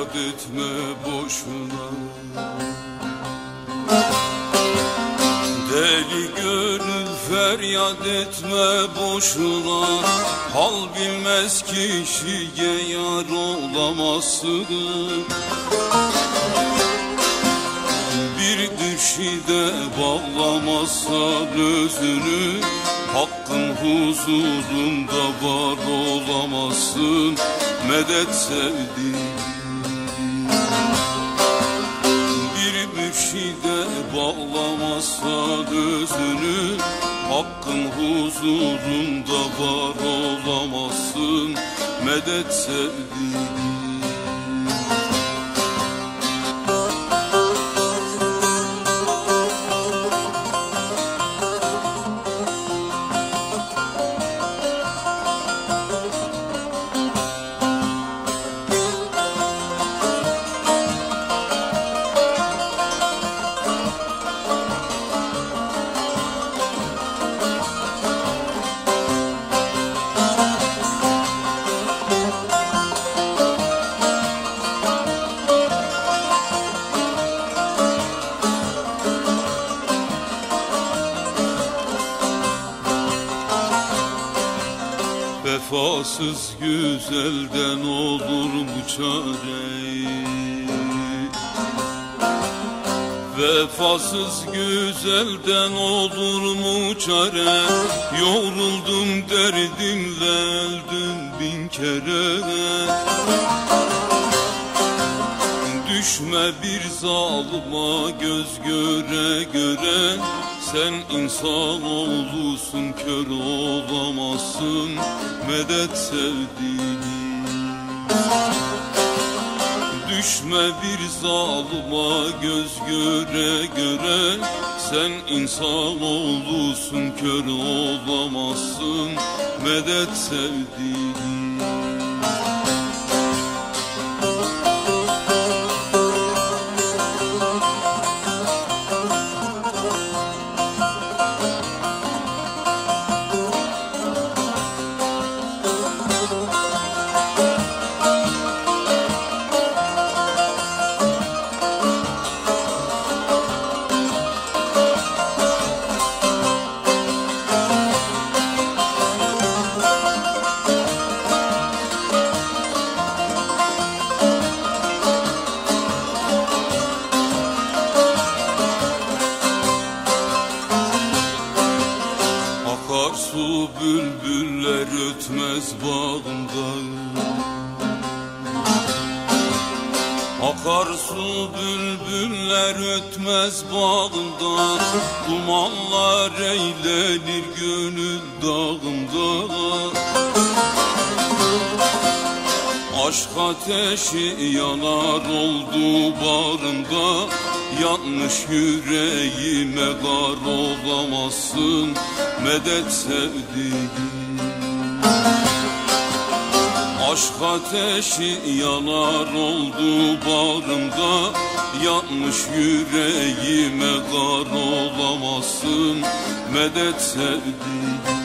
inat etme boşuna. Deli gönül feryat etme boşuna. Hal bilmez kişiye yar olamazsın. Bir düşide bağlamazsa özünü Hakkın huzurunda var olamazsın. Medet sevdiğim Bir mürşide bağlamazsan özünü Hakkın huzurunda var olamazsın. Medet sevdiğim Vefasız güzelden olur mu çare Vefasız güzelden olur mu çare Yoruldum derdimle öldüm bin kere. Düşme bir zalıma göz göre göre Sen insan olursun kör olamazsın Medet sevdiğim Düşme bir zalıma göz göre göre Sen insan olursun kör olamazsın Medet sevdiğim bülbüller ötmez bağımda. Akarsu bülbüller ötmez bağımda. Dumanlar eğlenir gönül dağımda. Aşk ateşi yanar oldu bağrımda Yanmış yüreğime gar olamazsın Medet sevdiğim. Aşk ateşi yanar oldu bağrımda Yanmış yüreğime gar olamazsın Medet sevdiğim